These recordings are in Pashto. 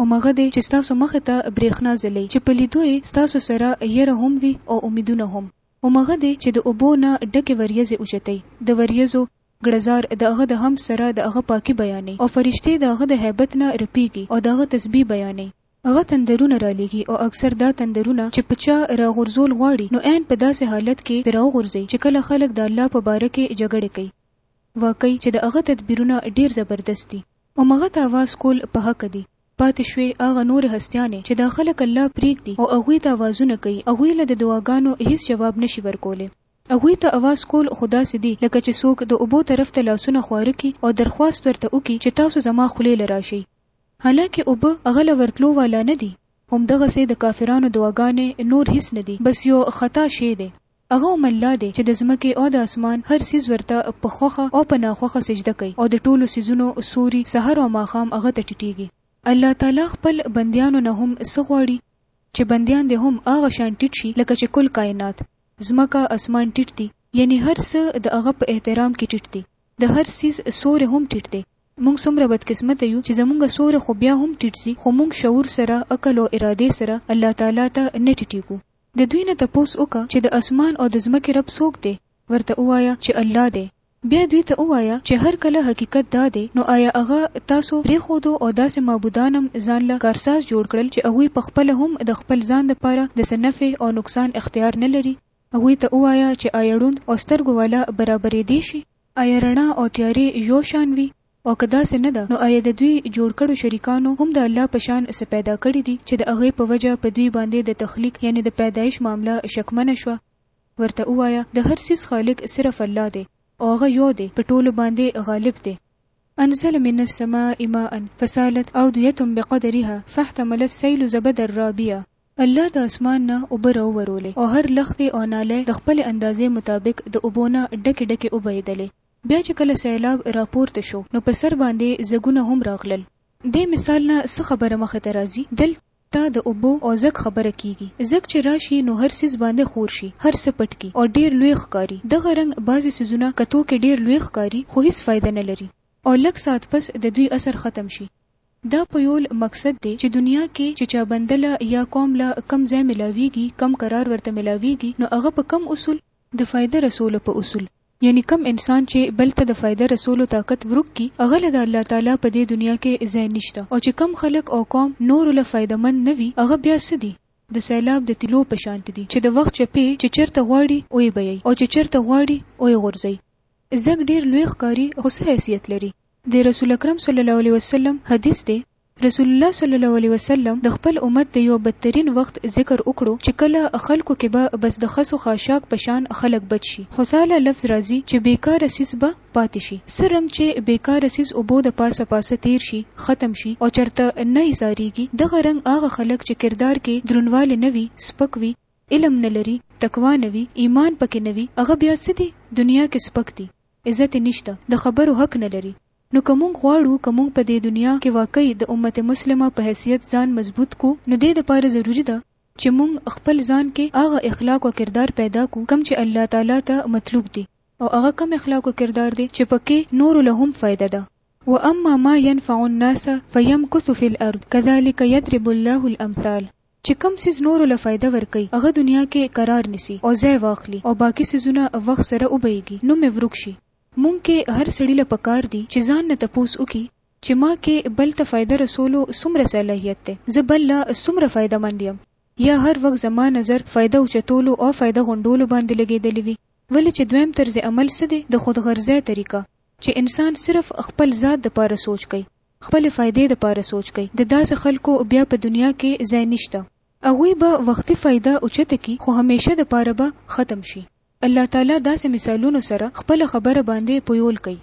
هماغه دی چې ستاسو مخ ته برېښنا ځلوي چې په لیدو یې ستاسو سره یره هم وي او امیدونه هم. هماغه دی چې د اوبو نه ډکې وریځې اوچتوي، د وریځو، ګړزار، د هغه د حمد سره د هغه پاکي بیانوي او فرشتې د هغه د هیبت نه رپېږي او د هغه تسبیح بیانوي. هغه تندرونه رالېږي او اکثر دا تندرونه چې په چا راغورځول غواړي نو عین په داسې حالت کې پرې راوغورځوي چې کله خلک د الله په باره کې جګړې کوي. واقعي چې د هغه تدبیرونه ډېر زبردست دي. همغه ته اواز کول په حق دي. پاتې شوې هغه نورې هستیانې چې دا خلک الله پرېږدي او هغوی ته اوازونه کوي، هغوی له د دعاګانو هېڅ جواب نه شي ورکولی. هغوی ته اواز کول خو داسې دي لکه چې څوک د اوبو طرف ته لاسونه خواره کړي او درخواست ورته وکړي چې تاسو زما خولې له راشئ. حالانکه اوبه هغه له ورتلو والا نه دي. همدغسې د کافرانو دعاګانې نور هېڅ نه دي، بس یو خطا شی دی. هغه هم الله دی چې د ځمکې او د اسمان هر څیز ورته په خوښه او په ناخوښه سجده کوي او د ټولو څیزونو سیوری سحر او ماښام هغه ته ټیټیږي. الله تعالی خپل بندیانو نه هم څه غواړي چې بندیان دې هم هغه شان ټیټ شي لکه چې کل کاینات، ځمکه، اسمان، ټیټ دي، یعنې هر څه د هغه په احترام کې ټیټ دي، د هر څیز سیوری هم ټیټ دی، موږ څومره بدقسمته یو چې زموږ سیوری خو بیا هم ټیټ ځي خو موږ شعور سره، عقل او ارادې سره الله تعالی ته نه ټیټیږو. د دوی نه تپوس وکه چې د اسمان او د ځمکې رب څوک دی؟ ورته ووایه چې الله دی. بیا دوی ته ووایه چې هر کله حقیقت دا دی نو آیا هغه تاسو پریښودو او داسې معبودان هم ځان له کارساز جوړ کړل چې هغوی په خپله هم د خپل ځان لپاره د څه نفع او نقصان اختیار نه لري؟ هغوی ته ووایه چې آیا ړوند او سترګو والا برابریدی شي؟ آیا رڼا او تیارې یو شان وي؟ او که داسې نه ده نو ایا د دوی جوړ کړو شریکانو هم د الله په شان څه پیدا کړي دي چې د هغې په وجه په دوی باندې د تخلیق یعنې د پیدایش معامله شکمنه شوه؟ ورته ووایه، د هر څیز خالق صرف الله دی او هغه یو دی، په ټولو باندې غالب دی. انزل من السماء ماء فسالت اودیة بقدرها فاحتمل السیل زبدا رابیا، الله د اسمان نه اوبه راوورولې او هر لښتې او نالی د خپلې اندازې مطابق د اوبو نه ډکې ډکې وبهېدلې بیا چې کله سیلاب راپورته شو نو په سر باندې ځګونه هم راغلل. دې مثال نه څه خبره مخې ته راځي؟ دل ته د اوبو او ځګ خبره کیږي. ځګ چې راشي نو هر څیز باندې خور شي، هر څه پټ کړي او ډیر لوی ښکاري. دغه رنګ بعضې څیزونه کتو کې ډیر لوی ښکاري خو هیڅ فایده نه لري او لږ ساعت پس د دوی اثر ختم شي. دا په یول مقصد دی چې دنیا کې چې چا بنده له یا قوم له کم ځای ملاویږي، کم قرار ورته ملاویږي نو هغه په کم اصول؟ د فایده رسولو په اصول. یعنی کوم انسان چی بل ته د فایده رسولو طاقت ورک کی هغه له د الله تعالی په دی دنیا کی ځای نشته او چی کوم خلک او قوم نورو له فایده مند نه وی هغه بیا څه دی؟ د سیلاب د تیلو په شانتی دی چی د وخت چپی چی چرته غواړی اوی بیایی او چی چرته غواړی اوی غورځوی. ځګ ډیر لوی ښکاری خو څه حیثیت لری؟ د رسول اکرم صلی الله علیه وسلم حدیث دی. رسول الله صلی الله علیه وسلم د خپل امت د یو بدترین وخت ذکر وکړو چې کله خلکو کې به بس د خسو خاشاک په شان خلک بچ شي، حثاله لفظ راځي چې بې کاره څیز به پاتې شي، څه رنګ چې بې کاره څیز اوبو د پاسه پاسه تیر شي، ختم شي او چرته نه ایساریږي، دغه رنګ هغه خلک چې کردار کې درونوالی نه وي، سپک وي، علم نه لري، تقوا نه وي، ایمان پکې نه وي، هغه بیا څه دي؟ دنیا کې سپک دي، عزت یې نشته، د خبرو حق نه لري، نو که مونږ غواړو که مونږ په دې دنیا کې واقعی د امت مسلمه په حیثیت ځان مضبوط کو نو دې لپاره ضروری ده چې مونږ خپل ځان کې هغه اخلاق او کردار پیدا کو کوم چې الله تعالی ته مطلوب دي او هغه کوم اخلاق او کردار دی چې په کې نورو له هم فایده ده. واما ما ينفع الناس فيمکث فی الارض کذلک یضرب الله الامثال چې کوم څیز نورو له فایده ورکوي هغه دنیا کې قرار نیسي او ځای واخلي او باقی څیزونه وخت سره وبهیږي نو مې ورک شي. مونږ کې هر سړي له پکار دي چې ځان نه تپوس وکړي چې ما کې بل ته فائده رسولو څومره صلاحيت دی، زه بل له څومره فائده مند يم يا هر وخت زما نظر فائده اوچتولو او فائده غونډولو باندې لګيدلي وي ولې چې دويم طرز عمل څه دی د خود غرضۍ طريقه چې انسان صرف خپل ذات د پاره سوچ کوي خپلې فائدې د پاره سوچ کوي د داسې خلکو بيا په دنيا کې ځای نشته. هغوي به وختي فائده اوچته کړي خو هميشه د پاره به ختم شي الله تعالی داسې مثالونو سره خپله خبره باندې پویول کوي.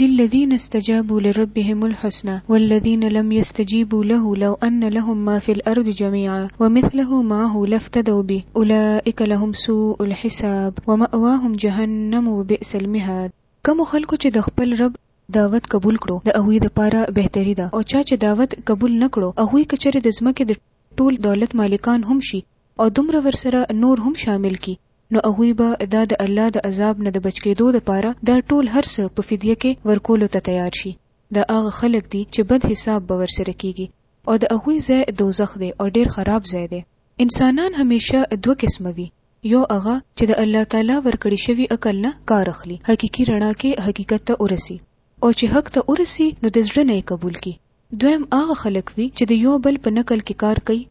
للذین استجابوا لربهم الحسنی والذین لم یستجیبوا له لو ان لهم ما فی الارض جمیعا ومثله معه لافتدوا به اولئک لهم سوء الحساب ومأواهم جهنم وبئس المهاد. کومو خلکو چې د خپل رب دعوت قبول کړو د هغوی لپاره بهتري ده او چا چې دعوت قبول نه کړو هغوی که چېرې د ځمکې د ټول دولت مالکان هم شي او دومره ورسره نور هم شامل کړي نو هغوی به دا د الله د عذاب نه د بچ کېدو لپاره دا ټول هر څه په فدیه کې ورکولو ته تیار شي. دا هغه خلک دي چې بد حساب به ورسره کېږي او د هغوی ځای دوزخ دی او ډېر خراب ځای دی. انسانان همېشه دوه قسمه وي، یو هغه چې د الله تعالی ورکړې شوي عقل نه کار اخلي، حقیقي رڼا کې حقیقت ته ورسي او چې حق ته ورسي نو د زړه نه یې قبول کړي. دویم هغه خلک وي چې د یو بل په نقل کې کار کوي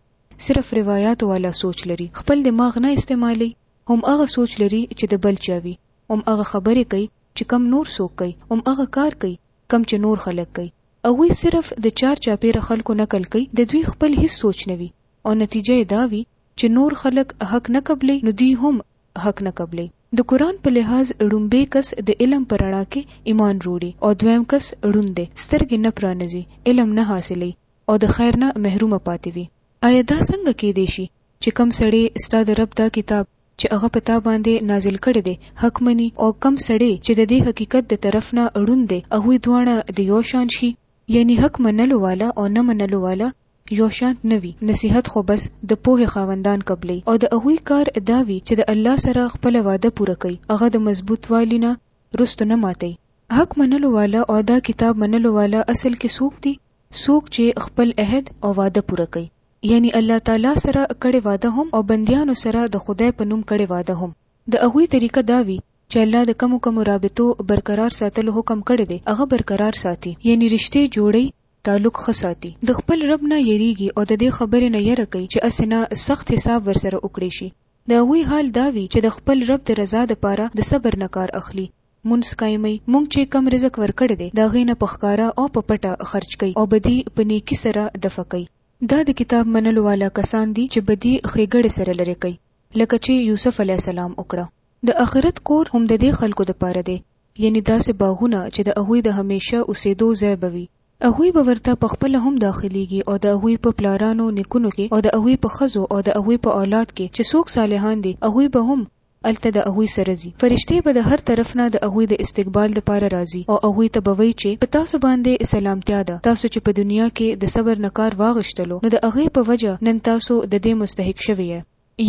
صرف روایاتو والا سوچ لري خپل دماغ نه استعمالوي هم هغه سوچ لري چې د بل چا وي هم هغه خبرې کوي چې کم نور څوک کوي هم هغه کار کوي کم چې نور خلک کوي هغوی صرف د چار چاپیره خلکو نقل کوي د دوی خپل هیڅ سوچ نه وي او نتیجه یې دا وي چې نور خلک حق نه قبلوي نو دوی هم حق نه قبلوي د قرآن په لحاظ ړومبی کس د علم په رڼا کې ایمان روړي او دویم کس ړوند دی سترګې نه پرانځي علم نه حاصلوي او د خیر نه محرومه پاتې وي. آیا دا څنګه کیدی شي چې کوم سړی ستا د رب دا کتاب چې هغه په تا باندې نازل کړی دی حق مني او کوم سړی چې د دې حقیقت د طرف نه ړوند دی هغوی دواړه د یو شان شي؟ یعنی حق منلو والا او نه منلو والا یو شان نه وي، نصیحت خو بس د پوهې خاوندان قبلوي او د هغوی کار دا وي چې د الله سره خپله وعده پوره کوي هغه د مضبوط والي نه وروسته نه ماتوي. حق منلو والا او دا کتاب منلو والا اصل کې څوک دي؟ څوک چې خپل عهد او وعده پوره کوي، یعنې الله تعالی سره کړې وعده هم او بندیانو سره د خدای په نوم کړې وعده هم، د هغوی طریقه دا وي چې الله د کومو کومو رابطو برقرار ساتلو حکم کړی دی هغه برقرار ساتي، یعنې رشتې جوړوي، تعلق ښه ساتي. د خپل رب نه یریږي او ددې خبرې نه یره کوي چې هسې نه سخت حساب ورسره وکړی شي، د هغوی حال دا وي چې د خپل رب د رضا لپاره د صبر نه کار اخلي مونځ قائموي، مونږ چې کوم رزق ورکړی دی د هغې نه په ښکاره او په پټه خرچ کوي او بدي په نيکي سره دفع کوي. دا د کتاب منلو والا کسان دي چې بدي ښېګړې سره لرې کوي لکه چې يوسف عليه السلام وکړه. د آخرت کور هم ددې خلکو دپاره دی، يعنې داسې باغونه چې د هغوی د همېشه اوسېدو ځای به وي، هغوی به ورته په خپله هم داخلېږي او د هغوی په پلارانو، نيکونو، کې او د هغوی په ښځو او د هغوی په اولاد کې چې څوک صالحان دي هغوی به هم هلته د هغوی سره ځي، فرشتې به د هر طرف نه د هغوی د استقبال لپاره راځي او هغوی ته به وایي چې، په تاسو باندې سلامتیا ده، تاسو چې په دنیا کې د صبر نه کار واغشتلو نو د هغې په وجه نن تاسو د دې مستحق شوي یئ.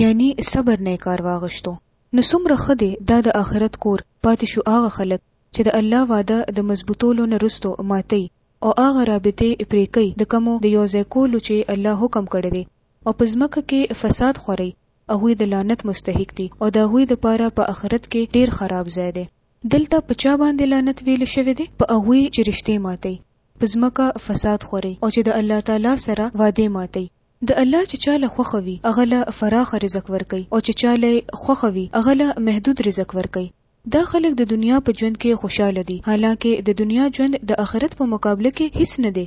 یعنی صبر نه یې کار واغشتو. نو څومره ښه دی دا د آخرت کور، پاتې شو هغه خلک چې د الله وعده د مضبوطولو نه وروسته ماتوي او هغه رابطې پرې کوي د کومو د یو ځای کولو چې الله حکم کړی دی او په ځمکه کې فساد خوروي هغوی د لعنت مستحق دي او د هغوی لپاره په اخرت کې ډېر خراب ځای دی. دلته په چا باندې لعنت ویل شوی دی؟ په هغوی چې رشتې ماتوي، په ځمکه فساد خوروي او چې د الله تعالی سره وعدې ماتوي. د الله چې چا له خوښه وي هغه له فراخ رزق ورکوي او چې چا له یې خوښه وي هغه له محدود رزق ورکوي. دا خلک د دنیا په ژوند کې خوشحاله دي، حالانکه د دنیا ژوند د اخرت په مقابله کې هیڅ نه دی.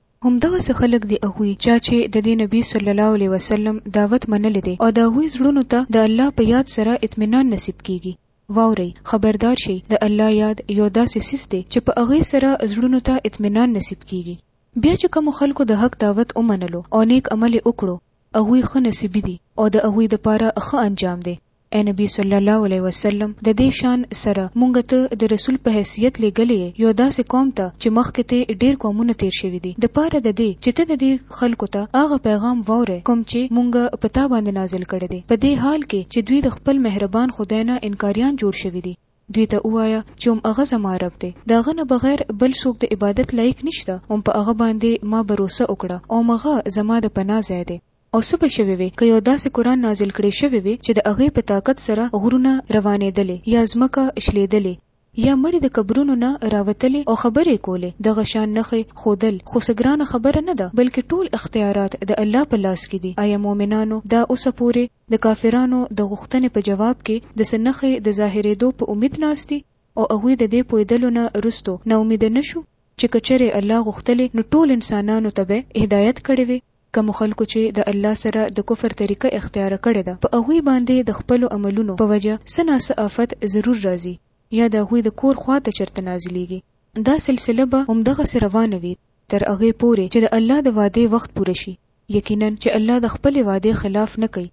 همدغسې خلک دي هغوی چا چې د دې نبي صلی الله علیه وسلم دعوت منلی دی او د هغوی زړونو ته د الله په یاد سره اطمینان نصیب کېږي. واورئ! خبردار شئ! د الله یاد یو داسې څیز دی چې په هغې سره زړونو ته اطمینان نصیب کېږي. بیا چې کومو خلکو د حق دعوت ومنلو او نېک عمل یې وکړو، هغوی ښه نصیبي دي او د هغوی دپاره ښه انجام دی. اې نبی صلی الله علیه وسلم د دې شان سره مونږ ته د رسول په حیثیت لېږلې یې یو داسې قوم ته چې مخکې ترې ډېر قومونه تېر شوي دي د پاره د دې چې ته د دې خلکو ته هغه پیغام واورې کوم چې مونږ په تا باندې نازل کړی دی په دې حال کې چې دوی د خپل مهربان خدای نه انکاریان جوړ شوي دي. دوی ته ووایه چې هم هغه زما رب دی د هغه نه بغیر بل څوک د عبادت لایق نشته هم په هغه باندې ما بروسه وکړه او هم هغه زما د پناه ځای دی او څه به شوي وی که یو داسې قرآن نازل کړې شوی وی چې د هغې په طاقت سره غرونه روانیدلې یا ځمکه شلیدلې یا مړي د قبرونو نه راوتلې او خبرې کولې دغه شان نښې ښودل خو څه ګرانه خبره نه ده بلکې ټول اختیارات د الله په لاس کې دي ایا مؤمنانو دا اوسه پورې د کافرانو د غوښتنې په جواب کې د څه نښې د ظاهریدو په امید ناست دي او هغوی د دې پوهیدلو نه وروسته نا امیده نه شو چې که چېرې الله غوښتلې نو ټول انسانانو ته به هدایت کړی وی کومو خلکو چې د الله سره د کفر طریقه اختیاره کړې ده په هغوی باندې د خپلو عملونو په وجه څه نا څه آفت ضرور راځي یا د هغوی د کور خوا ته چرته نازلیږي دا سلسله به همدغسې روانه وي تر هغې پورې چې د الله د وعدې وخت پوره شي یقینا چې الله د خپلې وعدې خلاف نه کوي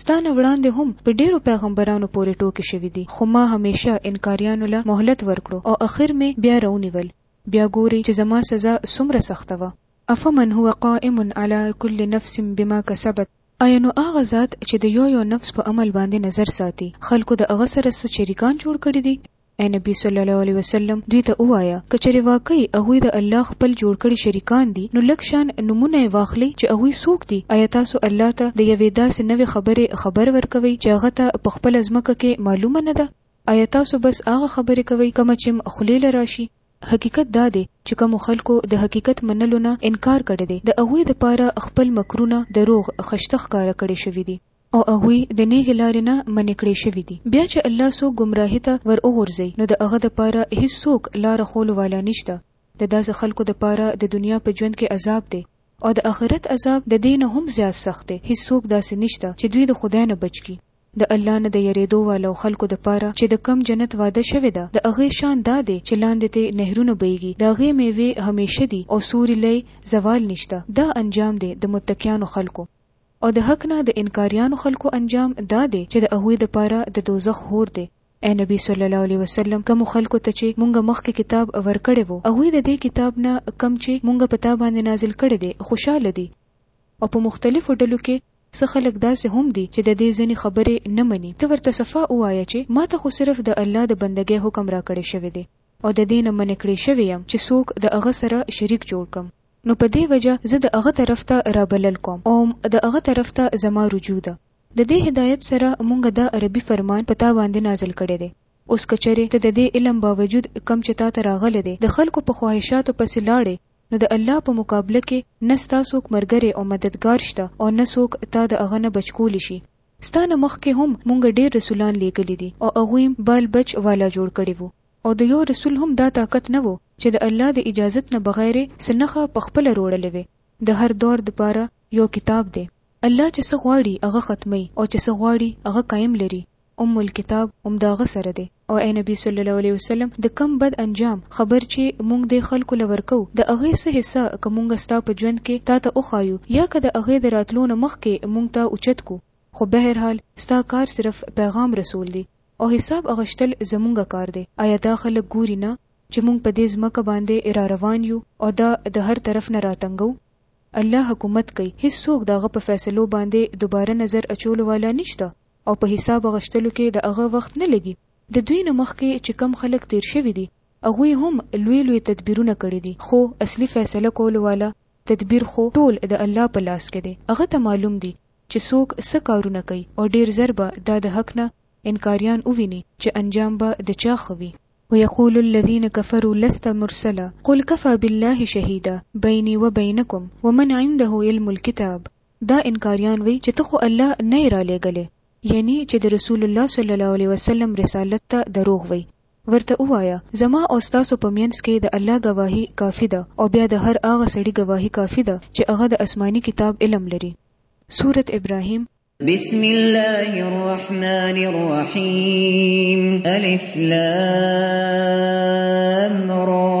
ستا نه وړاندې هم په ډېرو پیغمبرانو پورې ټوکې شوي دي خو ما همیشه انکاریانو له مهلت ورکړو او اخر مې بیا راونیول بیا ګوري چې زما سزا څومره سخته وه افمن هو قائم علی کل نفس بما کسبت، ایا نو هغه ذات چې د یو یو نفس په عمل باندې نظر ساتي، خلکو د هغه سره څه شریکان جوړ کړي دي؟ ای نبی صلی الله علیه وسلم! دوی ته ووایه، که چېرې واقعي هغوی د الله خپل جوړ کړي شریکان دي، نو لږ شان نومونه یې واخلئ چې هغوی څوک دي؟ ایا تاسو الله ته د یوې داسې نوې خبرې خبر ورکوئ چې هغه ته په خپله ځمکه کې معلومه نه ده؟ ایا تاسو بس هغه خبرې کوئ کومه چېم خولې له راشي؟ حقیقت دا دی چې کومو خلکو د حقیقت منلو نه انکار کړی دی، د هغوی لپاره خپل مکرونه، دروغ، خشته ښکاره کړی شوي دي. او هغوی د نېغې لارې نه منع کړی شوي دي. بیا چې الله څوک ګمراهي ته ور وغورځوي نو د هغه لپاره هیڅ څوک لاره ښولو والا نشته. د داسې خلکو لپاره د دنیا په ژوند کې عذاب دی. او د آخرت عذاب د دې نه هم زیات سخت دی. هیڅ څوک داسې نشته چې دوی د خدای نه بچ کړي. د الله نه د یریدو والو خلکو د پاره چې د کوم جنت وعده شوې ده د هغې شان دا دی چې لاندې ترې نهرونه بهیږي د هغې میوې همیشه دي او سوري لۀ زوال نشته دا انجام دی د متقیانو خلکو او د حق نه د انکاریانو خلکو انجام دا دی چې د هغوی د پاره د دوزخ حور دی. اې نبی صلی الله علیه وسلم کومو خلکو ته چې مونږ مخکې کتاب ورکړی وو هغوی د دې کتاب نه کوم چې مونږ په تا باندې نازل کړی دی خوشحاله دي او په مختلفو ډلو کې څه خلک داسې هم دي چې د دې ځینې خبرې نه مني، ته ورته صفا ووایه چې ما ته خو صرف د الله د بندګۍ حکم راکړی شوی دی او د دې نه منع کړی شوی یم چې څوک د هغه سره شریک جوړ کړم، نو په دې وجه زه د هغه طرف ته رابلل کوم اوم د هغه طرف ته زما رجوع ده. د دې هدایت سره مونږ دا ربي فرمان په تا باندې نازل کړی دی، اوس که چېرې ته د دې علم باوجود کوم چې تا ته راغلی دی د خلکو په خواهشاتو پسې لاړې نو د الله په مقابله کې نه ستا څوک مرګری او مددګار شته او نه څوک تا د هغه نه بچ کولی شي. ستا نه مخکې هم مونږ ډېر رسولان لېږلي دي او هغوی هم بال بچ والا جوړ کړي وو او د يو رسول هم دا طاقت نه وو چې د الله د اجازت نه بغير يې څه نښه په خپله روړلې وی د هر دور د پاره يو کتاب دی الله چې څه غواړي هغه ختموي او چې څه غواړي هغه قايم لري ام الکتاب هم د هغه سره دی او اې نبی صلی الله علیه وسلم د کم بد انجام خبر چې مونږ د خلکو له ورکو د هغې څه حصه که مونږ ستا په ژوند کې تا ته وښایو یا که د هغې د راتلو نه مخکې مونږ ته اوچت کو خو بهرحال ستا کار صرف پیغام رسول دی او حساب اغشتل زمونږ کار دی ایا دا خلک ګوري نه چې مونږ په دې ځمکه باندې را روان یو او دا د هر طرف نه راتنګو الله حکومت کوي هیڅوک دغه په فیصلو باندې دوباره نظر اچولو والا نشته او په حساب غشتلو کې د هغه وخت نه لګي، د دوی نه مخکې چې کوم خلک تېر شوي دي هغوی هم لوی لوی تدبیرونه کړي دي خو اصلي فیصله کولو والا تدبیر خو ټول د الله په لاس کې دی هغه ته معلوم دي چې څوک څه کارونه کوي او ډېر زر به دا د حق نه انکاریان وویني چې انجام به د چا ښه وي. ويقول الذين كفروا لست مرسلا قل كفى بالله شهيدا بيني وبينكم ومن عنده علم الكتاب دا انکاریان وایي چې ته خو الله نه یې رالیږلی، یعنی چې د رسول الله صلی الله علیه وسلم رسالت ته دروغ وایي. ورته ووایه، زما او ستاسو په مینځ کې د الله ګواهي کافي ده او بیا د هر هغه سړي ګواهي کافي ده چې هغه د اسماني کتاب علم لري. سورة ابراهیم. بسم الله الرحمن الرحيم الف لام را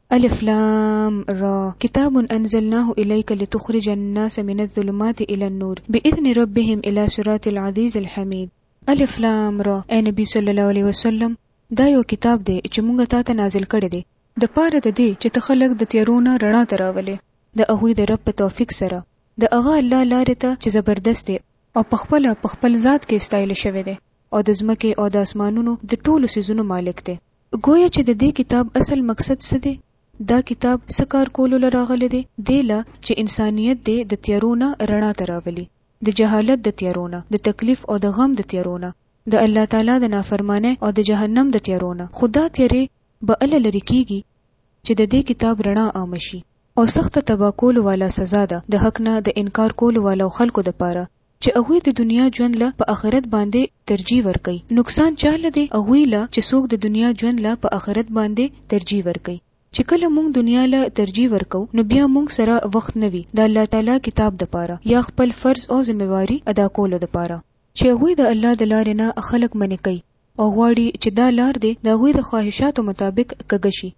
الف لام را کتاب انزلناه الیک لتخرج الناس من الظلمات الى النور باذن ربهم الى صراط العزیز الحمید الف لام را اے نبی صلی الله علیه وسلم دا یو کتاب دی چې مونږ تا ته نازل کړی دی د پاره د دې چې ته خلک د تیارو نه رڼا ته راولې د هغوی د رب په توفیق سره د هغه الله لارې ته چې زبردست دی او په خپل په خپل ذات کې استایل شوی دی او د ځمکې او د اسمانونو د ټولو سيزونو مالک دی ګویا چې د دې کتاب اصل مقصد څه دی؟ دا کتاب څه کار کولو له راغلی دی؟ دې له چې انسانیت دې د تیارو نه رڼا ته راولي، د جهالت د تیارو نه، د تکلیف او د غم د تیارو نه، د الله تعالی د نافرمانۍ او د جهنم د تیارو نه، خو دا تیارې به اله لرې کیږي چې د دې کتاب رڼا عامه شي. او سخته تباه کولو والا سزا ده د حق نه د انکار کولو والاو خلکو دپاره چې هغوی د دنیا ژوند له په آخرت باندې ترجیح ورکوي، نقصان چا له دی هغوی له چې څوک د دنیا ژوند له په آخرت باندې ترجیح ورکوي، چې کله مونږ دنیا له ترجیح ورکوو نو بیا مونږ سره وخت نه وي د الله تعالی کتاب دپاره یا خپل فرض او ذمه واري ادا کولو دپاره، چې هغوی د الله د لارې نه خلک منع کوي او غواړي چې دا لار دې د هغوی د خواهشاتو مطابق کږه شي،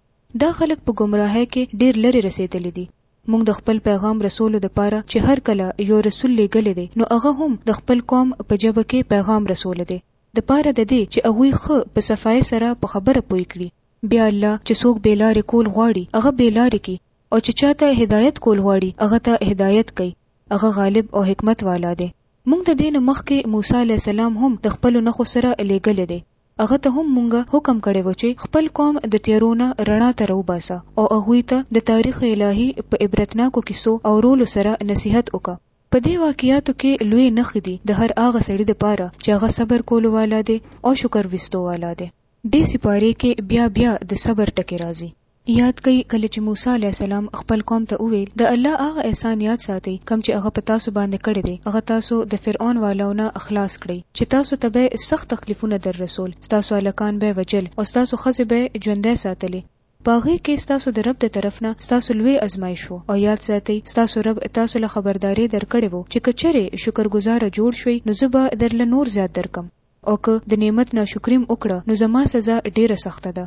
دا خلک په ګمراهۍ کې ډیر لرې رسیدلي دي، مونږ د خپل پیغام رسولو د پاره چې هر کله یو رسول لیږلی دی نو هغه هم د خپل قوم په ژبه کې پیغام رسولی دی د پاره د دې چې هغوی ښه په صفاې سره په خبره پوه کړي. بیا الله چې څوک بې لارې کول غواړي هغه بې لارې کړي او چې چاته هدایت کول غواړي هغه ته هدایت کوي هغه غالب او حکمت والا دی. مونږ د دې نه مخکې موسی علیه السلام هم د خپلو نښو سره لیږلی دی هغه ته هم مونږ حکم کړی وو چې خپل قوم د تیارو نه رڼا ته راوباسه او هغوی ته د تاریخ الهي په عبرتناکو کیسو او رولو سره نصیحت وکړه. په دې واقعاتو کې لویې نښې دي د هر هغه سړي لپاره چې هغه صبر کولو والا دی او شکر ویستو والا دی. دې سپارې کې بیا بیا د صبر ټکی راځي. یاد کړئ کله چې موسی علیه السلام خپل قوم ته وویل، د الله هغه احسان یاد ساتئ کوم چې هغه په تاسو باندې کړی دی، هغه تاسو د فرعون والو نه خلاص کړئ چې تاسو ته به یې سخت تکلیفونه در رسول، ستاسو هلکان به یې وژل او ستاسو ښځې به یې ژوندۍ ساتلې. په هغې کې ستاسو د رب د طرف نه ستاسو لوی ازمایش وو او یاد ساتئ ستاسو رب تاسو له خبرداری در کړی وو چې که چېرې شکر ګذاره جوړ شوئ نو زه به درله نور زیات درکړم او که د نعمت ناشکري م وکړه نو زما سزا ډېره سخته ده.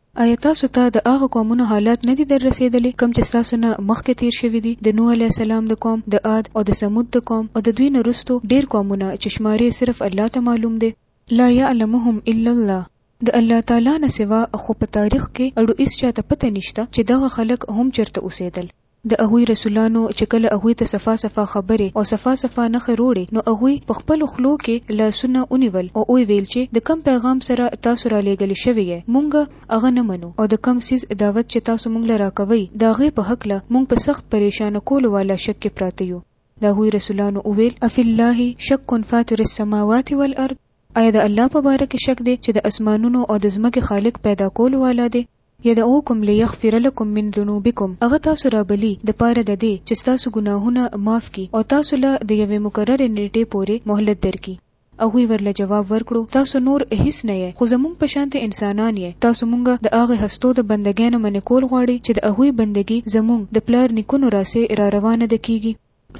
ایا تاسو ته د هغه قومونو حالات نه دي در رسېدلي کوم چې ستاسو نه مخکې تېر شوي دي، د نوح علیه السلام د قوم، د عاد او د ثمود د قوم او د دوی نه وروسته ډېر قومونه چې شمارې یې صرف الله ته معلوم دی. لا یعلمهم الا الله، د الله تعالی نه سوا خو په تاریخ کې اړو هیڅ چاته پته نشته چې دغه خلک هم چېرته اوسېدل. د هغوی رسولانو چې کله هغوی ته صفا صفا خبرې او صفا صفا نښې روړې نو هغوی په خپلو خلو کې لاسونه ونیول او ویې ویل چې د کوم پیغام سره تاسو رالېږل شوي یئ مونږ هغه نه منو او د کوم څیز دعوت چې تاسو مونږ له راکوئ د هغې په هکله مونږ په سخت پریشانه کولو والا شک کې پراته یو د هغوی رسولانو وویل افی الله شک فاطر السماوات والارض ایا د الله په باره کې شک دی چې د اسمانونو او د ځمکې خالق پیدا کولو والا دی يدعوکم ليغفر لکم من ذنوبکم، هغه تاسو رابلي د پاره د دې چې ستاسو ګناهونه معاف کړي او تاسو له د يوې مقررې نېټې پورې مهلت درکړي. هغوی ورله جواب ورکړو، تاسو نور هيڅ نه يئ، خو زموږ په شانتې انسانان يئ، تاسو موږ د هغه هستو د بندګيانو منې کول غواړئ چې د هغوی بندګي زموږ، د پلار نيکونو، راسې را روانه ده کېږي؟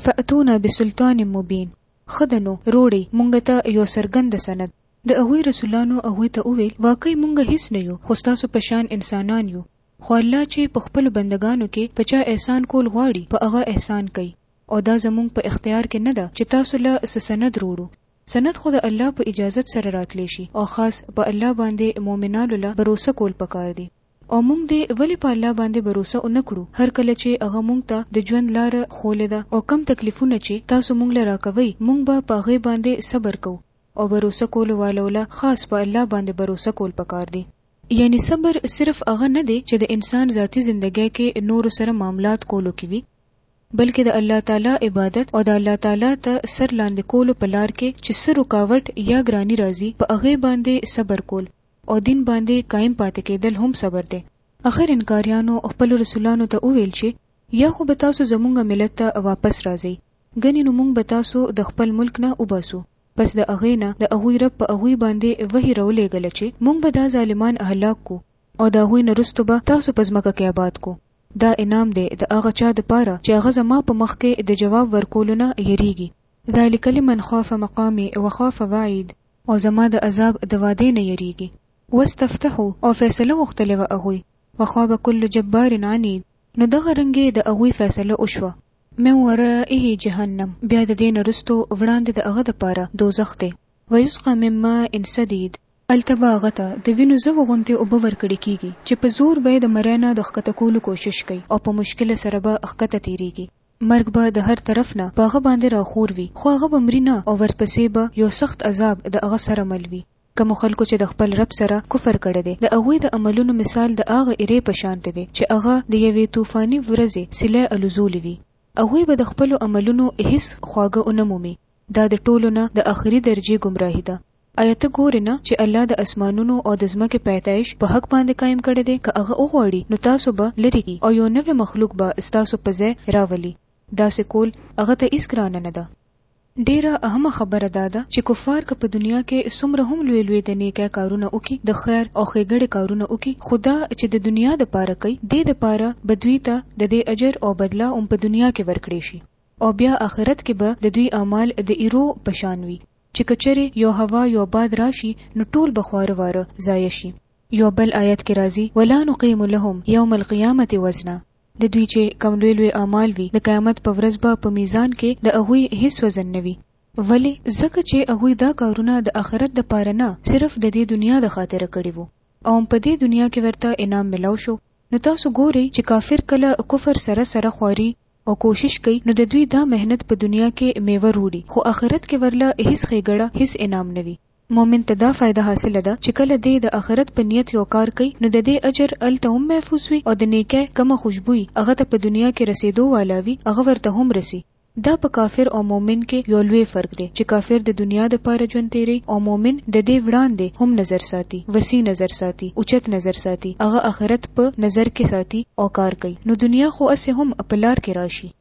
فأتونا بسلطان مبين، ښه ده نو روړئ موږ ته يو څرګند سند. د هغوی رسولانو هغوی ته وویل، واقعي مونږ هیڅ نه یو خو ستاسو په شان انسانان یو، خو الله چې په خپلو بندګانو کې په چا احسان کول غواړي په هغه احسان کوي او دا زمونږ په اختیار کې نه ده چې تاسو له څه سند روړو، سند خو د الله په اجازت سره راتلی شي او خاص په الله باندې مؤمنانو له بروسه کول پکار دي او مونږ دې ولې په الله باندې بروسه ونه کړو هر کله چې هغه مونږ ته د ژوند لاره ښولې ده او کوم تکلیفونه چې تاسو مونږ له راکوئ مونږ به په هغې باندې صبر کوو او بروسه کولو والو له خاص په الله باندې بروسه کول پکار دي. یعنی صبر صرف هغه نه دی چې د انسان ذاتي زندګۍ کې نورو سره معاملات کولو کې وي بلکې د الله تعالی عبادت او د الله تعالی ته سر لاندې کولو په لار کې چې څه رکاوټ یا ګراني راځي په هغې باندې صبر کول او دین باندې قایم پاتې کېدل هم صبر دی. اخر انکاریانو خپلو رسولانو ته وویل چې یا خو به تاسو زمونږ ملت ته واپس راځئ ګنې نو مونږ به تاسو د خپل ملک نه وباسو. پس د هغې نه د هغوی رب په هغوی باندې وحی راولېږله چې مونږ به دا ظالمان هلاک کو او د هغوی نه رستو به تاسو په ځمکه کې اباد کو. دا انعام دی د هغه چا د پاره چې هغه زما په مخ کې د جواب ورکولو نه یریږي. ذلک لمن خاف مقامی وخاف وعید. او زما د عذاب د وعدې نه یریږي. واستفتحو او فیصله غوښتلې وه هغوی، وخاب کل جبار عنید نو دغه رنګې د هغوی فیصله وشوه من ورائه جهنم، بیا د دې نه وروسته وړاندې د هغه لپاره دوزخ دی، ویسقی من ماء صدید، هلته به هغه ته د وینو زوو غوندې اوبه ورکړې کیږي چې په زور به یې د مرۍ نه د ښکته کولو کوشش کوي او په مشکله سره به ښکته تیریږي، مرګ به د هر طرف نه په هغه باندې راخور وي خو هغه به مري نه او ورپسې به یو سخت عذاب د هغه سره مل وي. کومو خلکو چې د خپل رب سره کفر کړی دی د هغوی د عملونو مثال د هغه ایرې په شانته دی چې هغه د یوې طوفاني ورځې سیلۍ الوزولي وي هغوی به د خپلو عملونو هیڅ خواږه ونه مومي دا د ټولو نه د اخري درجې ګمراهي ده ایا ته ګورې نه چې الله د اسمانونو او د ځمکې پیتایش په حق باندې قایم کړی دی که هغه وغواړي نو تاسو به لرې کړي او یو نوی مخلوق به ستاسو په ځای راولي داسې کول هغه ته هیڅ ګرانه نه ده ډیره اهمه خبره دا ده چی کفار که په دنیا کی څومره هم لوی لوی د نیکی کارونه وکړي د خیر او ښیګړی کارونه وکړي خو دا چی د دنیا د پاره کوي دی د پاره به دوی ته د دی اجر او بدله هم په دنیا کی ورکړی شي او بیا اخرت کی به د دوی اعمال د ایرو په شان وي چی که چری یو هوا یو باد راشي نو ټول به خواره واره ضایع شي یو بل آیت کی راځي ولا نقیم لهم یوم القیامة وزنا. د دوی چې کوم لوی لوی اعمال وي، د قیامت په ورځ به په میزان کې د هغوی هیڅ وزن نه وي. ولې؟ ځکه چې هغوی دا کارونه د آخرت دپاره نه، صرف د دې دنیا د خاطره کړي وو او هم په دې دنیا کې ورته انعام ملاو شو. نو تاسو ګورئ چې کافر کله کفر سره سره خواري او کوشش کوي، نو د دوی دا محنت په دنیا کې میوه روړي، خو آخرت کې ورله هیڅ ښېګړه، هیڅ انعام نه وي. مؤمن ته دا فائده حاصله ده چې کله دی د آخرت په نیت یو کار کوي نو ددې اجر هلته هم محفوظ وي او د نیکۍ کومه خوشبوي هغه ته په دنیا کې رسیدو والا وي هغه ورته هم رسي. دا په کافر او مؤمن کې یو لوی فرق دی چې کافر د دنیا دپاره ژوند تیروي او مؤمن ددې وړاندې هم نظر ساتي، وسیع نظر ساتي، اوچت نظر ساتي، هغه آخرت په نظر کې ساتي او کار کوي نو دنیا خو هسې هم په لار کې راشي.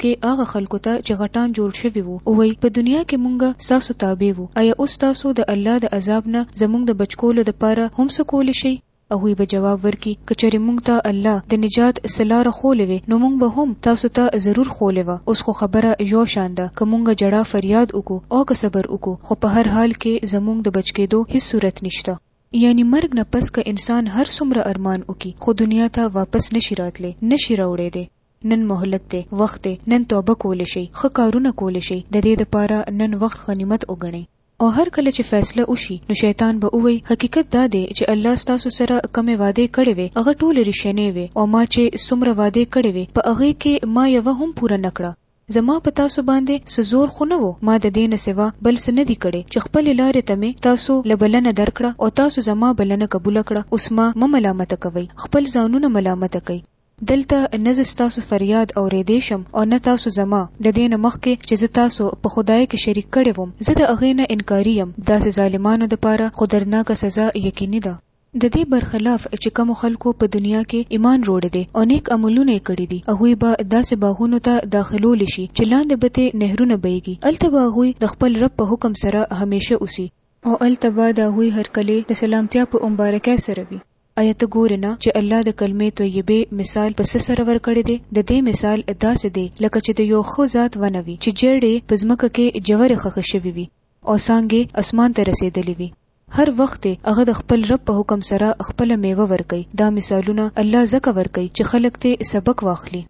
کې هغه خلکو ته چې غټان جوړ شوي وو ووایي، په دنیا کې مونږ ستاسو تابع وو، ایا اوس تاسو د الله د عذاب نه زمونږ د بچ کولو لپاره هم څه کولی شئ؟ هغوی به جواب ورکړي، که چېرې مونږ ته الله د نجات څه لاره ښولې وی نو مونږ به هم تاسو ته ضرور ښولې وه، اوس خو خبره یو شان ده که مونږ ژړا فریاد وکړو او که صبر وکړو، خو په هر حال کې زمونږ د بچ کېدو هیڅ صورت نشته. یعنې مرګ نه پس که انسان هر څومره ارمان وکړي خو دنیا ته واپس نشي راتلی، نشي راوړی دی. نن مهلت دی، وخت دی، نن توبه کولی شئ، ښه کارونه کولی شئ، د دې لپاره نن وخت غنیمت وګڼئ. او هر کله چې فیصله وشي، نو شیطان به ووایي، حقیقت دا دی چې الله ستاسو سره کومې وعدې کړې وې، هغه ټولې رښینې وې او ما چې څومره وعدې کړې وې، په هغې کې ما یوه هم پوره نه کړه. زما په تاسو باندې څه زور خو نه و، ما د دې نه سوا بل څه نه دي کړي چې خپلې لارې ته مې تاسو له بلنه درکړه او تاسو زما بلنه قبوله کړه، اوس ما مه ملامت کوئ، خپل ځانونه ملامت کړئ. دلته نه زه ستاسو فریاد اورېدی شم او نه تاسو زما، د دې نه مخکې چې زه تاسو په خدای کې شریک کړی وم، زه د هغې نه انکاري یم، داسې ظالمانو لپاره خو درناکه سزا یقیني ده. د دې برخلاف چې کومو خلکو په دنیا کې ایمان روړی دی او نیک عملونه یې کړي دي، هغوی به داسې باغونو ته داخلول شي چې لاندې به ترې نهرونه بهیږي، هلته به هغوی د خپل رب په حکم سره همیشه اوسي. او هلته به د هغوی هرکلی د سلامتیا په امبارکۍ سره وي. ایا ته ګورې نه چې الله د کلمې طیبې مثال په څه سره ورکړی دی؟ د دې مثال داسې دی لکه چې د یو ښه ذات ونه وي چې جیړ یې په ځمکه کې ژورې ښخې شوې وي او څانګې اسمان ته رسېدلې وي. هر وخت یې هغه د خپل رب په حکم سره خپله مېوه ورکوي. دا مثالونه الله ځکه ورکوي چې خلک ترې سبق واخلي.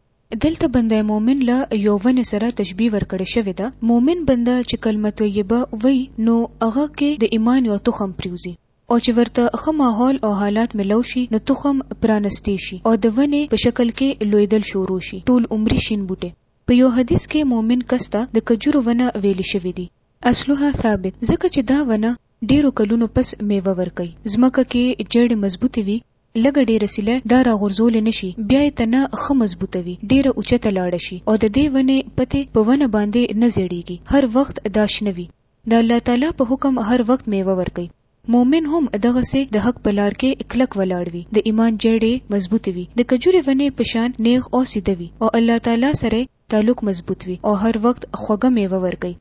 دلته بنده مؤمن له یو ونې سره تشبیه ورکړې شوې ده. مؤمن بنده چې کلمه طیبه وایي نو هغه کې د ایمان یو تخم پرېوځي. او چې ورته ښه ماحول او حالات ملو شي نو تخم پرانستې شي او د ونې په شکل کې لویدل شورو شي ټول عمري شین بوټی په یو حدیث کې مؤمن کس ته د کجورو ونه ویل شوي دي. اصلها ثابت ځکه چې دا ونه ډیرو کلونو پس میوه ورکوي ځمکه کې جیړې مضبوطې وي لږه ډیره سیلی دا راغورځول نه شي بیا یې تنه ښه مضبوطه وي ډیره اوچته لاړه شي او د دې ونې پتې په ونه باندې نه زیړیږي هر وخت دا شنه وي د الله تعالی په حکم هر وخت مېوه ورکوي. مؤمن هم دغسې د حق په لار کې کلک ولاړ وي، د ایمان جړې یې مضبوطې وي، د کجورې ونې په شان نېغ او سیده وي او الله تعالی سره یې تعلق مضبوط وي او هر وخت خوږه مېوه ورکوي.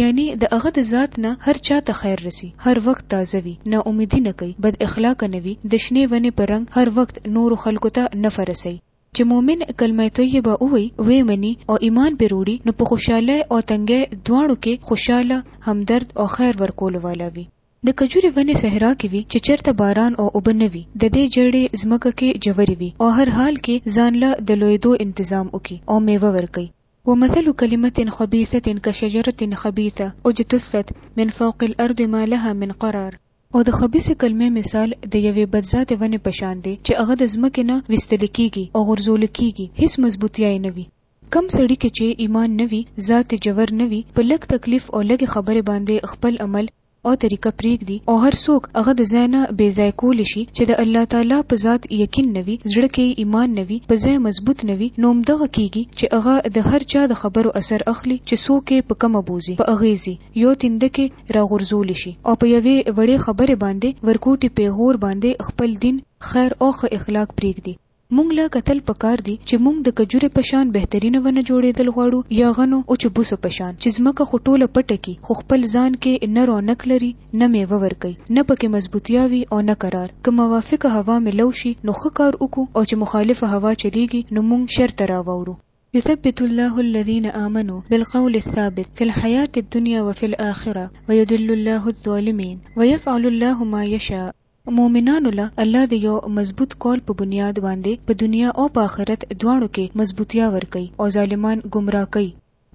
یعنې د هغه د ذات نه هر چا ته خیر رسي، هر وخت تازه وي، نا امیدي نه کوي، بد اخلاقه نه وي، د شنې ونې په رنګ هر وخت نورو خلکو ته نفع رسوي. چې مؤمن کلمه طیبه ووایي، ویې مني او ایمان پرې وروړي، نو په خوشحالۍ او تنګۍ دواړو کې خوشحاله، همدرد او خیر ورکولو والا وي. د کجورې ونې صحرا کې وي، چې چېرته باران او اوبه نه وي، د دې جړې ځمکه کې ژورې وي او هر حال کې ځان له د لویېدو انتظام وکړي او مېوه ورکوي. ومثل کلمة خبیثة کشجرة خبیثة اجتثت من فوق الارض ما لها من قرار. او د خبیثې کلمې مثال د یوې بدذاتې ونې په شان دی چې هغه د ځمکې نه ویستل کیږي او غورځول کیږي، هیڅ مضبوطیا یې نه وي. کوم سړي کې چې ایمان نه وي، ذات یې جوور نه وي، په لږ تکلیف او لږې خبرې باندې خپل عمل او طریقه پریږدي او هر څوک هغه د ځای نه بې ځای کولی شي چې د الله تعالی په ذات یقین نه وي، زړه کې یې ایمان نه وي، په ځای یې مضبوط نه وي، نو همدغه کیږي چې هغه د هر چا د خبرو اثر اخلي چې څوک یې په کومه بوځي، په هغې ځي، یو تیندکې، راغورځول شي او په یوې وړې خبرې باندې ورکوټي پېغور باندې خپل دین، خیر او ښه اخلاق پرېږدي. موږ له کتل په کار دي چې موږ د کجورې په شان بهترینه ونه جوړېدل غواړو یا غنو اوچ بوسو په شان چې ځمکه خو ټوله پټه کړي خو خپل ځان کې نه رونق لري، نه مېوه ورکوي، نه په کې مضبوطیا وي او نه قرار. که موافقه هوا مې لو شي نو ښه کار وکړو او چې مخالفه هوا چلېږي نو موږ شر ته راواوړو. يثبت الله الذين آمنو بالقول الثابت في الحياة الدنيا وفي الآخرة ويدل الله الظالمين ويفعل الله ما يشاء. مؤمنانو له الله د يو مضبوط قول په بنياد باندې په دنيا او په آخرت دواړو کې مضبوطيا ورکوي او ظالمان ګمراه کوي.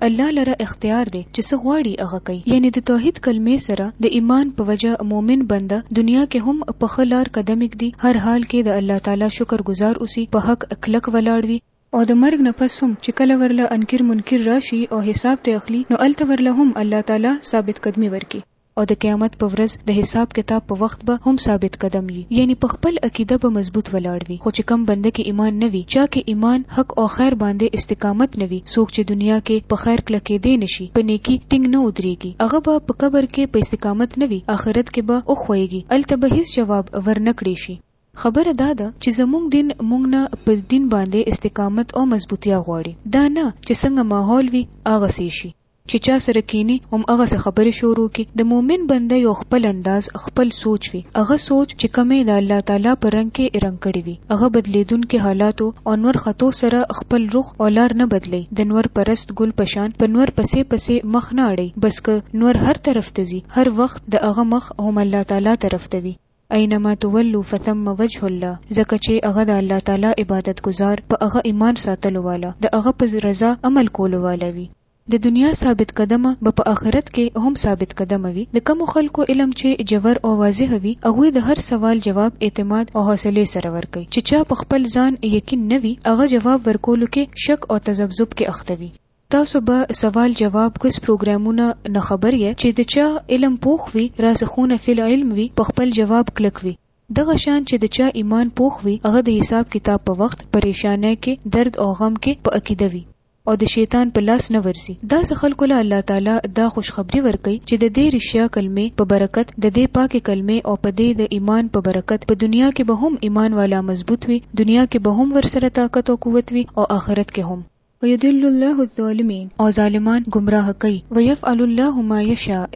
الله لره اختيار دی چې څه غواړي هغه کوي. يعني د توحيد کلمې سره د ايمان په وجه مؤمن بنده دنيا کې هم په ښه لار قدم اږدي، هر حال کې د الله تعالی شکر ګذار اوسي، په حق کلک ولاړ وي، او د مرګ نه پس هم چې کله ورله انکر منکر راشي او حساب ته اخلي نو هلته ورله هم الله تعالی ثابت قدمي ورکړي او د قیامت په ورځ د حساب کتاب په وخت به هم ثابت قدم وي یعنی په خپل عقیده به مضبوط ولاړ وي خو چې کوم بنده کې ایمان نه وي چا کې ایمان حق او خیر باندې استقامت نه وي څوک چې دنیا کې په خیر کلکیدې نه شي په نیکي ټینګ نه ودریږي هغه به په قبر کې په استقامت نه وي اخرت کې به وښویږي هلته به هیڅ جواب ورنه کړې شي. خبره دا ده چې زموږ دین موږ نه پر دین باندې استقامت او مضبوطیا غواړي دا نه چې څنګه ماحول وي هغسې یې شي چې چا سره کیني هم هغسې خبرې شروع کړي د مؤمن بنده یو خپل انداز خپل سوچ وي هغه سوچ چې کوم یې د الله تعالی په رنګ کې رنګ کړي وي هغه بدلیدونکو حالاتو او نور خطو سره خپل رخ او لار نه بدلوي د نور پرست ګل په شان په نور پسې پسې مخ نه اړوي بس که نور هر طرف ته ځي هر وخت د هغه مخ هم الله تعالی طرف ته وي. اینما تولو فثم وجه الله ځکه چې هغه د الله تعالی عبادت ګزار په هغه ایمان ساتلو والا د هغه په رضا عمل کولو والا وي د دنیا ثابت قدمه به په آخرت کې هم ثابت قدمه وي د کوم خلکو علم چې جوور او واضح وي هغه د هر سوال جواب اعتماد او حوصله سره ورکي چې چا په خپل ځان یقین نه وي هغه جواب ورکولو کې شک او تذبذب کې اخته وي تاسو به سوال جواب کس پروګرامونه نه خبر یې چې د چا علم پوخ وي راسخونه فل علم وي په خپل جواب کلک وي دغه شان چې د چا ایمان پوخ وي هغه د حساب کتاب په وخت پریشانه کې درد او غم کې په عقیده وي او د شیطان په لاس نه ورځي دا څه خلکو له الله تعالی دا خوشخبری ورکي چې د دې رښتیا کلمې په برکت د دې پاکې کلمې او په دې د ایمان په برکت په دنیا کې به هم ایمان والا مضبوط وي دنیا کې به هم ورسره طاقت او قوت وي او آخرت کې هم ويدل الله الظالمين او ظالمان گمراه کوي ويفعل الله ما يشاء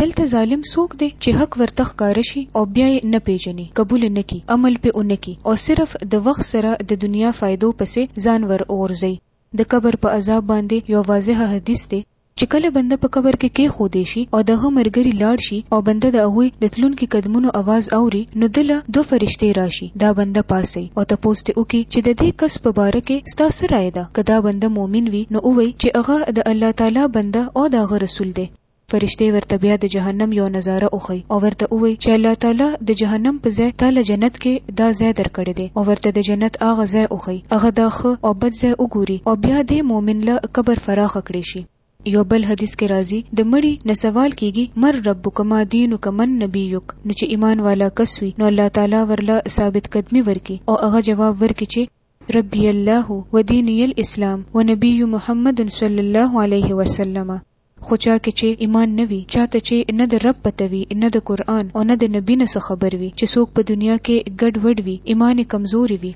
دلته ظالم څوک دی چې حق ورته ښکاره شي او بیا یې نه پیژني قبول نه کی عمل په اونه کی او صرف د وخت سره د دنیا فائدو پسې ځان ور اورځي د قبر په عذاب باندې یو واضح حدیث دی چې کله بنده په قبر کې کېښودې شي او د هغه مرګري لاړ شي او بنده د هغوی د تلونکي قدمونو اواز اوري نو ده له دوه فرشتې راشي دا بنده پاڅي او تپوس ترې وکړي چې ددې کس په باره کې ستا څه رایه ده که دا بنده مؤمن وي نو ووایي چې هغه د الله تعالی بنده او د هغه رسول دی فرشتې ورته بیا د جهنم یوه نظاره وښيي او ورته ووایي چې الله تعالی د جهنم په ځای تا له جنت کې دا ځای درکړی دی او ورته د جنت هغه ځای وښیي، هغه دا ښه او بد ځای وګوري او بیا دې مؤمن له قبر فراخ کړی شي. یو بل حدیث کې راځي، د مړي نه سوال کیږي، من ربک ما دینک من نبیک، نو چې ایمان والا کس وي نو الله تعالی ورله ثابت قدمي ورکړي او هغه جواب ورکړي چې، ربی الله ودینی الاسلام ونبی محمد صلی الله علیه وسلم، خو چا کې چې ایمان نه وي، چا ته چې نه د رب پته وي، نه د قرآن او نه د نبي نه څه خبر وي، چې څوک په دنیا کې ګډ وډ وي، ایمان یې کمزوری وي،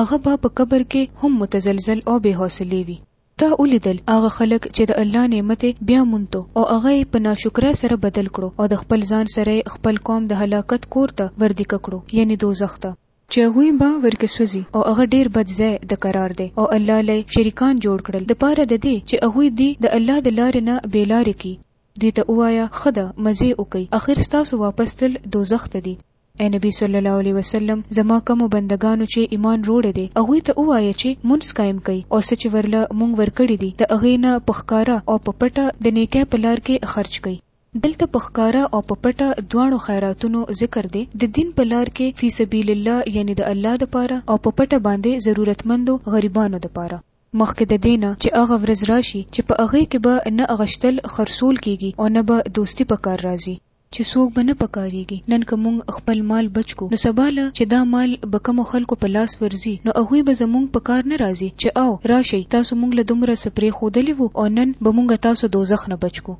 هغه به په قبر کې هم متزلزل او بې حوصلې وي، تا ولیدل هغه خلک چې د الله نعمت یې بیا مونتو او هغه یې په ناشکرۍ سره بدل کړو او د خپل ځان سره یې خپل قوم د هلاکت کور ته وردیکه کړو، یعنې دوزخ ته. چې هغوی به ورکه سوځي او هغه ډېر بد ځای د قرار دی او الله له شریکان جوړ کړل د پاره د دې چې هغوی دي د الله د لارې نه بې لارې کړي دوی ته ووایه ښه ده مزې وکړئ اخر ستاسو واپس تلل دوزخ ته دي اې نبی صلی الله علیه وسلم زما کومو بندګانو چې ایمان روړی دی هغوی ته ووایه چې مونځ قایم کړئ او څه چې ورله مونږ ورکړي دي د هغې نه په ښکاره او په پټه د نیکۍ په لار کې خرچ کړئ دلته په ښکاره او په پټه دواړو خیراتونو ذکر دی، د دین په لار کې فی سبیل الله یعنی د الله دپاره او په پټه باندې ضرورتمندو غریبانو دپاره. مخکې ددې نه چې هغه ورځ راشي چې په هغې کې به نه اغشتل خرڅول کیږي او نه به دوستي په کار راځي، چې څوک به نه پکاریږي، نن که مونږ خپل مال بچ کړو نو سبا له چې دا مال به کومو خلکو په لاس ورځي نو هغوی به زمونږ په کار نه راځي چې او راشئ تاسو مونږ له دومره څه پریښودلي وو او نن به مونږ تاسو دوزخ نه بچ کړو.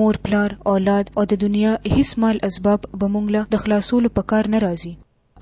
مور پلار اولاد او د دنیا هیڅ مال اسباب به مونږ له د خلاصولو په کار نه راځي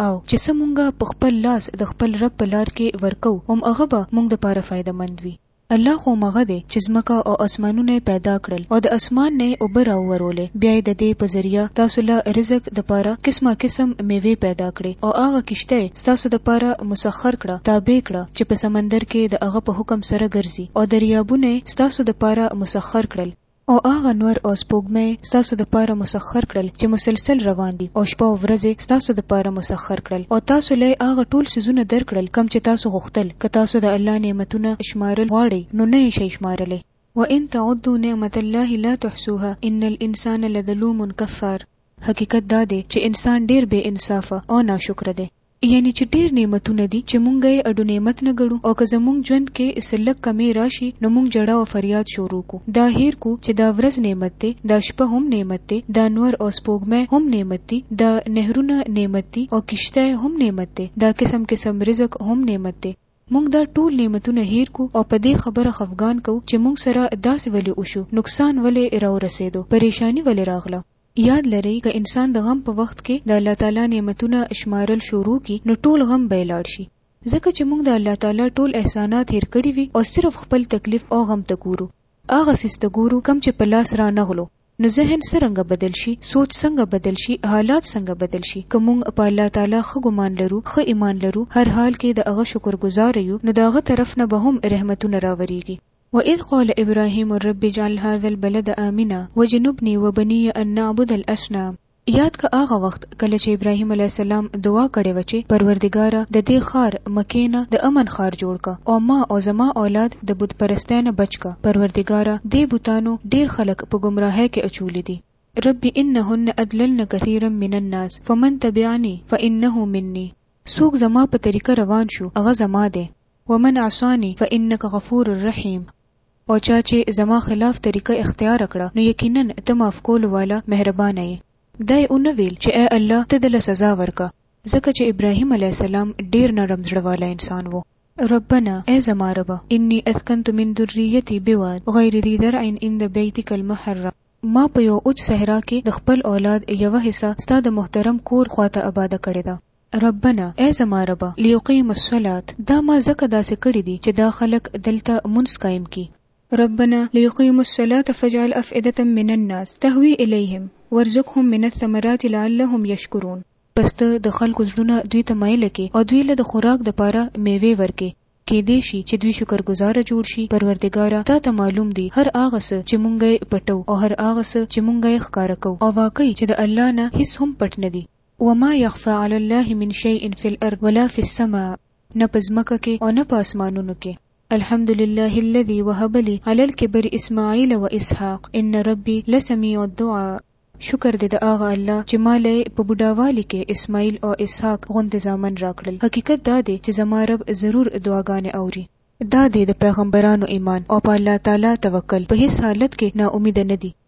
او چې څه مونږ په خپل لاس د خپل رب په لار کې ورکو هم هغه به مونږ د پاره فایده مند وي الله خو همغه دی چې ځمکه او اسمانونه یې پیدا کړل او د اسمان نه یې اوبه راوورولې بیا یې د دې په ذریعه تاسو له رزق د پاره قسمه قسم میوې پیدا کړې او هغه کشته یې ستاسو د پاره مسخر کړه تابع کړه چې په سمندر کې د هغه په حکم سره ګرځي او دریابونه یې ستاسو د پاره مسخر کړل او هغه نور او سپوږمۍ ستاسو دپاره مسخر کړل چې مسلسل روان دي او شپه او ورځې ستاسو دپاره مسخر کړل او تاسو له هغه ټول څیزونه درکړل کوم چې تاسو غوښتل که تاسو د الله نعمتونه شمارل غواړئ نو نه یې شئ شمارلی. وان تعدوا نعمت الله لا تحصوها ان الانسان لظلوم کفار حقیقت دا دی چې انسان ډیر بې انصافه او ناشکره دی. یعنی چې ډیر نعمتونه دي چې مونږ یې اډو نعمت نه ګڼو او که زمونږ ژوند کې څه لږ کمی راشي نو مونږ ژړا او فریاد شروع کو دا هیر کو چې دا ورځ نعمت دی دا شپه هم نعمت دی دا نور او سپوږمی هم نعمت دي دا نهرونه نعمت دي او کشته هم نعمت دی دا قسم قسم رزق هم نعمت دی مونږ دا ټول نعمتونه هیر کو او په دې خبره خفګان کو چې مونږ سره داسې ولې وشو نقصان ولې راورسیدو پریشانی ولې راغله یاد لرئ که انسان د غم په وخت کې د الله تعالی نعمتونه شمارل شروع کړي نو ټول غم به یې لاړ شي. ځکه چې موږ د الله تعالی ټول احسانات هېر کړي وي او صرف خپل تکلیف او غم ته ګورو. هغه څیز ته ګورو کوم چې په لاس را نه غلو. نو ذهن څرنګه بدل شي، سوچ څنګه بدل شي، حالات څنګه بدل شي. که موږ په الله تعالی ښه ګمان لرو، ښه ایمان لرو، هر حال کې د هغه شکر ګذاره یو نو د هغه طرف نه به هم رحمتونه راوریږي. واذ قال ابراهیم رب اجعل هذا البلد آمنا وجنبنی وبنی ان نعبد الاصنام یاد که هغه وخت کله چې ابراهیم علیه السلام دعا کړې وه چې پروردګاره د دې ښار، مکې، نه د امن ښار جوړ که او ما او زما اولاد د بت پرستۍ نه بچ که، پروردګاره دې بتانو ډېر خلک په ګمراهۍ کې اچولي دي. رب انهن اضللن کثیرا من الناس فمن تبعنی فانه منی څوک زما په طریقه روان شو هغه زما دی ومن عصانی فانک غفور رحیم او چا چې زما خلاف طریقه اختیاره کړه نو یقینا ته معاف کولو والا مهربانه یې. دا یې ونه ویل چې ای الله ته دله سزا ورکه ځکه چې ابراهیم علیه السلام ډیر نرم زړه والا انسان وو. ربنا ای زما ربه انی اسکنت من ذریتی بواد غیر ذی زرع عند بیتک المحرم ما په یوه اوچ صحرا کې د خپل اولاد یوه حصه ستا د محترم کور خواته اباده کړې ده. ربنا، اې زما ربه، ليقيموا الصلاة، دا ما ځکه داسې کړي دي چې دا خلک دلته مونځ قايم کړي. ربنا، ليقيموا الصلاة فاجعل أفئدة من الناس تهوي إليهم وارزقهم من الثمرات لعلهم يشکرون. پس ته د خلکو زړونه دوی ته مايله کړې او دوی له د خوراک دپاره ميوې ورکړې، کيدای شي چې دوی شکر ګذاره جوړ شي، پروردګاره تا ته معلوم دي هر هغه څه چې مونږ يې پټوو او هر هغه څه چې مونږ يې ښکاره کوو او واقعي چې د الله نه هيڅ هم پټ نه دي. وما يخفی علی الله من شیء فی الارض ولا فی السماء نه په ځمکه کې او نه په اسمانونو کې. الحمد لله الذی وهب لی علی الکبر اسماعیل و اسحاق ان ربی لسمیع الدعاء شکر دی د هغه الله چې ما له یې په بوډاوالي کې اسماعیل او اسحاق غوندې زامن راکړل، حقیقت دا دی چې زما رب ضرور دعاګانې اوري. دا دی د پیغمبرانو ایمان او په الله تعالی توکل په هیڅ حالت کې نا امیده نه دي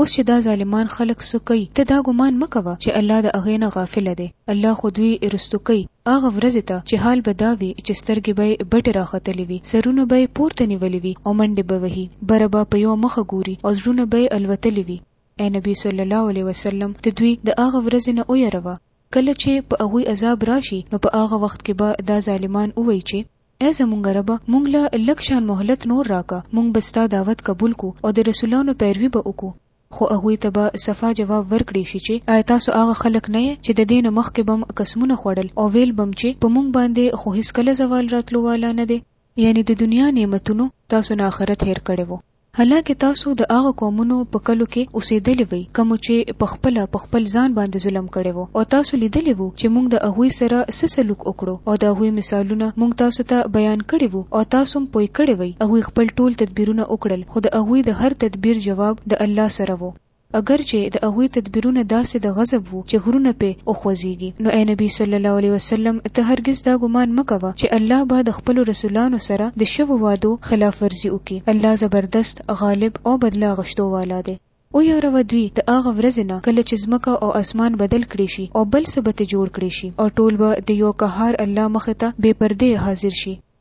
اوس چې دا ظالمان خلک څه کوي ته دا ګمان مه کوه چې الله د هغې نه غافل دی، الله خو دوی رستو کوي هغه ورځې ته چې حال به دا وي چې سترګې به یې بټې راختلې وي، سرونه به یې پورته نیولي وي او منډې به وهي، بره به په یوه مخه ګوري او زړونه به یې الوتلي وي، ای نبي صلی الله علیه وسلم ته دوی د هغه ورځې نه ویروه کله چې په هغوی عذاب راشي نو په هغه وخت کې به دا ظالمان ووایي چې. اې زمونږ ربه! مونږ له لږ شان مهلت نور راکه، مونږ به ستا دعوت قبول کړو او د رسولانو پیروي به وکړو. خو هغوی ته به صفا جواب ورکړې شي چې، ایا تاسو هغه خلک نه یئ چې د دې نه مخکې بم قسمونه خوړل او ویل بم چې، په مونږ باندې خو هیڅکله زوال راتلو والا نه دی؟ یعنې د دنیا نعمتونو تاسو نه آخرت هېر کړی وو. حلاکه تاسو د هغه قومونو په کلو کي اوسېدلي وئ کومو چي په خپله په خپل ځان باندي ظلم کړی وو او تاسو ليدلي وو چي موږ د هغوی سره څه سلوک وکړو او د هغوی مثالونه موږ تاسو ته بيان کړي وو او تاسو هم پوه کړي وئ هغوی خپل ټول تدبيرونه وکړل خو د هغوی د هر تدبير جواب د الله سره وو. اګر چې د هغوی تدبیرونه داسې د غضب وو چې غرونه پرې وخوځیږي، نو ای نبی صلی الله علیه وسلم ته هرګز دا ګمان مه کوه چې الله به د خپلو رسولانو سره د شوو وعدو خلاف ورزي وکړي، الله زبردست، غالب او بدله اغشتو والا دی. ویاروه دوی د هغه ورځې نه کله چې ځمکه او اسمان بدل کړې شي او بل څه به ترې جوړ کړې شي او ټول به د یو قهار الله مخې ته بې پردې حاضر شي.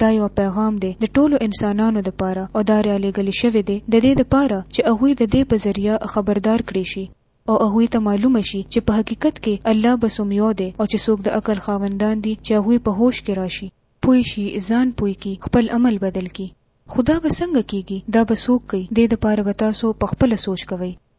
دا یوه پیغام دی د ټولو انسانانو دپاره او دا رالیږل شوی دی ددې دپاره چې هغوی ددې په ذریعه خبردار کړې شي او هغوی ته معلومه شي چې په حقیقت کې الله بس هم یو دی او چې څوک د عقل خاوندان دي چې هغوی په هوش کې راشي، پوه شي، ځان پوه کړي، خپل عمل بدل کړي. خو دا به څنګه کیږي؟ دا به څوک کوي؟ دې دپاره به تاسو پخپله سوچ کوئ.